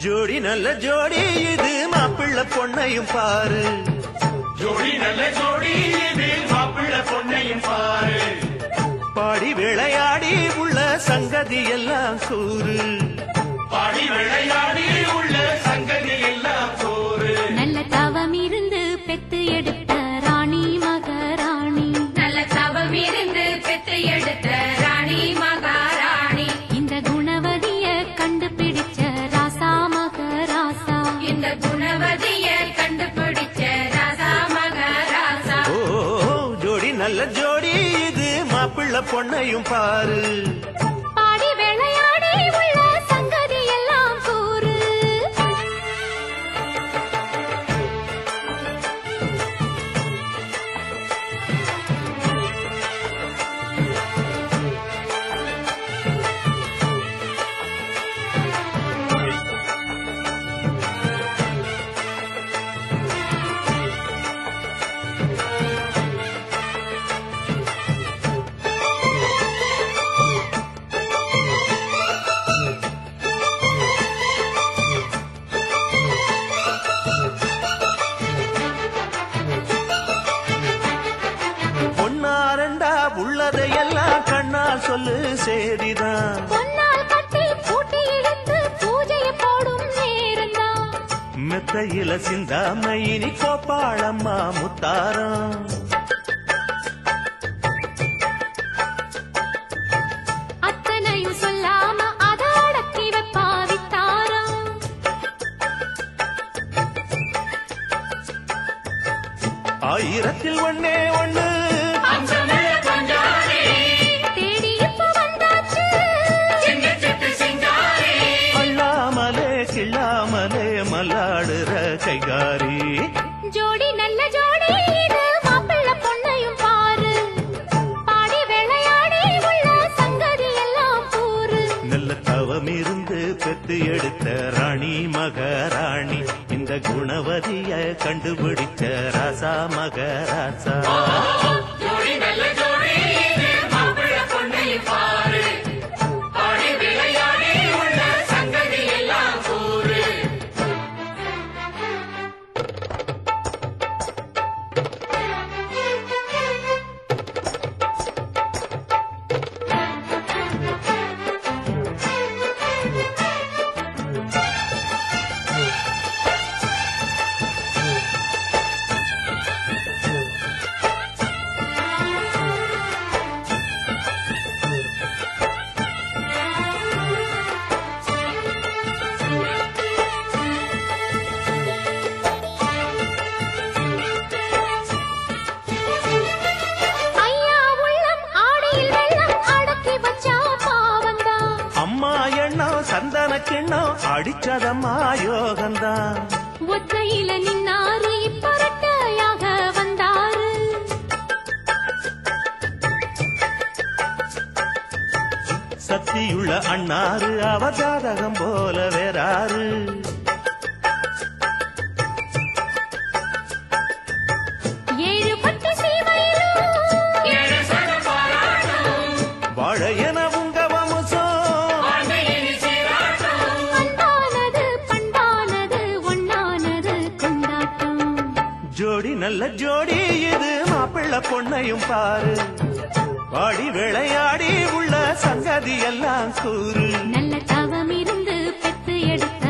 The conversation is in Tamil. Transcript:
நல்ல ஜோடி இது மாப்பிள்ளை பொண்ணையும் பாரு. ஜோடி நல்ல ஜோடி இது மாப்பிள்ளை பொண்ணையும் பாரு. பாடி விளையாடி உள்ள சங்கதி எல்லாம் கூறு பாடி விளையாடி உள்ள நல்ல ஜோடி இது. மாப்பிள்ள பொண்ணையும் பாரு. உள்ளதையெல்லாம் கண்ணால் சொல்லு நேரம்தான் மெத்தையில சிந்தாம இனி கோப்பாளம்மா முத்தாரம். கிள்ளாமலே மல்லாடுற கைகாரி. ஜோடி நல்ல ஜோடி இது மாப்பிள்ளை பொண்ணையும் பாரு. பாடி விளையாடி உள்ள சங்கதி எல்லாம் கூறு. நல்ல தவம் இருந்து பெத்து எடுத்த ராணி மகாராணி. இந்த குணவதிய கண்டுபிடிச்ச ராசா மகராசா. அடிச்சதம்மா யோகந்தான் ஒத்தையில நின்னாரு இப்பரட்டையாக வந்தாரு. சக்தியுள்ள அண்ணாரு அவஜாதகம் போல வேறாரு. நல்ல ஜோடி இது மாப்பிள்ள பொண்ணையும் பாரு. பாடி விளையாடி உள்ள சங்கதி எல்லாம் கூறு. நல்ல தவம் இருந்து பெத்து எடுத்த